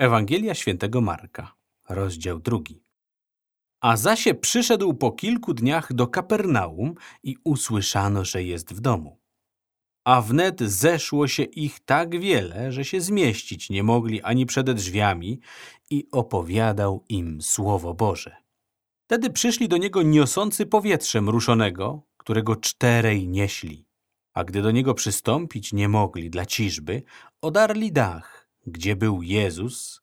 Ewangelia świętego Marka, rozdział drugi. A zasie przyszedł po kilku dniach do Kapernaum i usłyszano, że jest w domu. A wnet zeszło się ich tak wiele, że się zmieścić nie mogli ani przed drzwiami i opowiadał im Słowo Boże. Wtedy przyszli do niego niosący powietrzem ruszonego, którego czterej nieśli. A gdy do niego przystąpić nie mogli dla ciżby, odarli dach, gdzie był Jezus,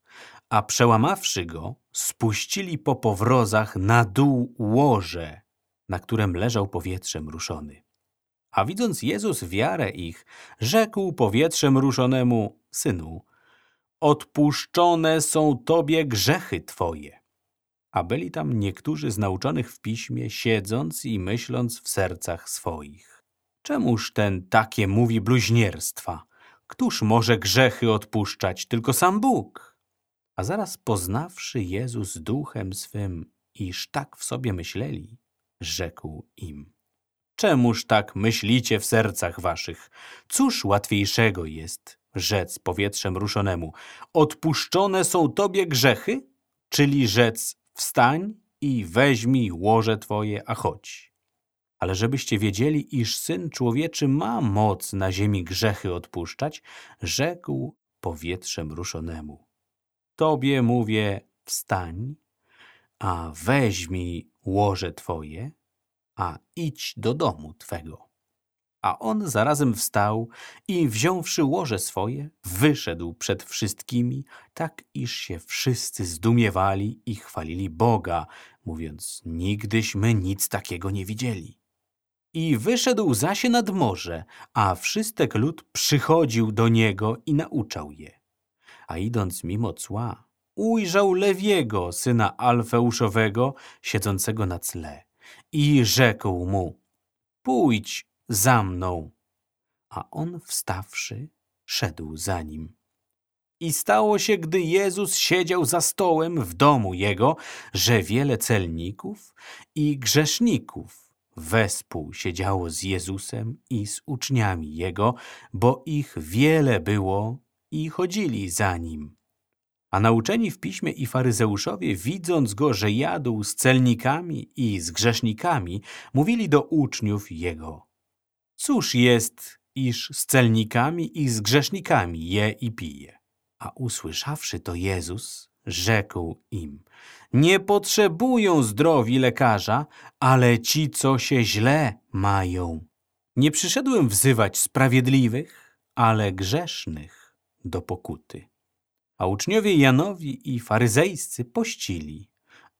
a przełamawszy go, spuścili po powrozach na dół łoże, na którym leżał powietrzem ruszony. A widząc Jezus wiarę ich, rzekł powietrzem ruszonemu, Synu, odpuszczone są Tobie grzechy Twoje. A byli tam niektórzy z nauczonych w piśmie, siedząc i myśląc w sercach swoich. Czemuż ten takie mówi bluźnierstwa? Któż może grzechy odpuszczać, tylko sam Bóg? A zaraz poznawszy Jezus duchem swym, iż tak w sobie myśleli, rzekł im. Czemuż tak myślicie w sercach waszych? Cóż łatwiejszego jest rzec powietrzem ruszonemu? Odpuszczone są tobie grzechy? Czyli rzec wstań i weźmij łoże twoje, a chodź. Ale żebyście wiedzieli, iż Syn Człowieczy ma moc na ziemi grzechy odpuszczać, rzekł powietrzem ruszonemu. Tobie mówię, wstań, a weźmij łoże Twoje, a idź do domu Twego. A on zarazem wstał i wziąwszy łoże swoje, wyszedł przed wszystkimi, tak iż się wszyscy zdumiewali i chwalili Boga, mówiąc, nigdyśmy nic takiego nie widzieli. I wyszedł zasie nad morze, a wszystek lud przychodził do niego i nauczał je. A idąc mimo cła, ujrzał Lewiego, syna Alfeuszowego, siedzącego na cle. I rzekł mu, pójdź za mną. A on wstawszy, szedł za nim. I stało się, gdy Jezus siedział za stołem w domu Jego, że wiele celników i grzeszników wespół siedziało z Jezusem i z uczniami Jego, bo ich wiele było i chodzili za Nim. A nauczeni w piśmie i faryzeuszowie, widząc Go, że jadł z celnikami i z grzesznikami, mówili do uczniów Jego. Cóż jest, iż z celnikami i z grzesznikami je i pije? A usłyszawszy to Jezus, rzekł im, nie potrzebują zdrowi lekarza, ale ci, co się źle mają. Nie przyszedłem wzywać sprawiedliwych, ale grzesznych do pokuty. A uczniowie Janowi i faryzejscy pościli,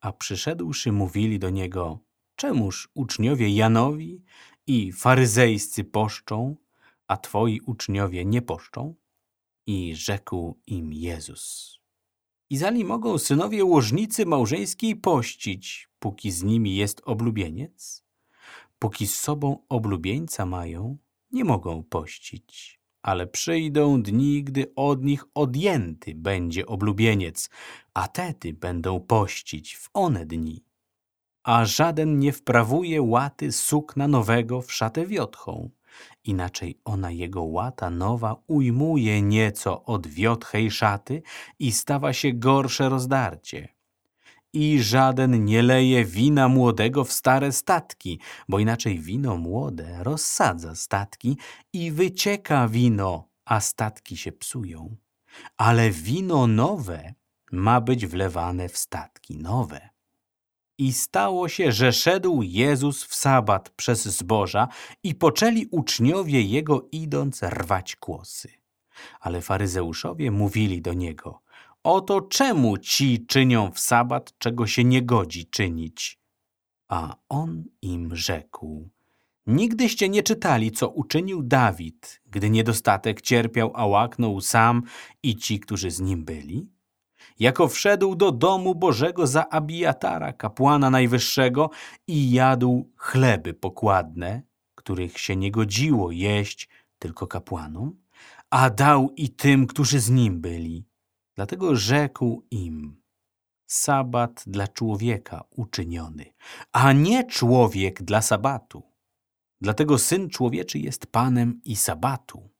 a przyszedłszy mówili do niego, czemuż uczniowie Janowi i faryzejscy poszczą, a twoi uczniowie nie poszczą? I rzekł im Jezus. Izali mogą synowie łożnicy małżeńskiej pościć, póki z nimi jest oblubieniec? Póki z sobą oblubieńca mają, nie mogą pościć. Ale przyjdą dni, gdy od nich odjęty będzie oblubieniec, a tedy będą pościć w one dni. A żaden nie wprawuje łaty sukna nowego w szatę wiotchą, Inaczej ona jego łata nowa ujmuje nieco od wiotchej szaty i stawa się gorsze rozdarcie. I żaden nie leje wina młodego w stare statki, bo inaczej wino młode rozsadza statki i wycieka wino, a statki się psują. Ale wino nowe ma być wlewane w statki nowe. I stało się, że szedł Jezus w sabat przez zboża i poczęli uczniowie Jego idąc rwać kłosy. Ale faryzeuszowie mówili do Niego, oto czemu ci czynią w sabat, czego się nie godzi czynić? A On im rzekł, nigdyście nie czytali, co uczynił Dawid, gdy niedostatek cierpiał, a łaknął sam i ci, którzy z nim byli? Jako wszedł do domu Bożego za Abijatara, kapłana najwyższego i jadł chleby pokładne, których się nie godziło jeść tylko kapłanom, a dał i tym, którzy z nim byli. Dlatego rzekł im, sabat dla człowieka uczyniony, a nie człowiek dla sabatu. Dlatego Syn Człowieczy jest Panem i sabatu.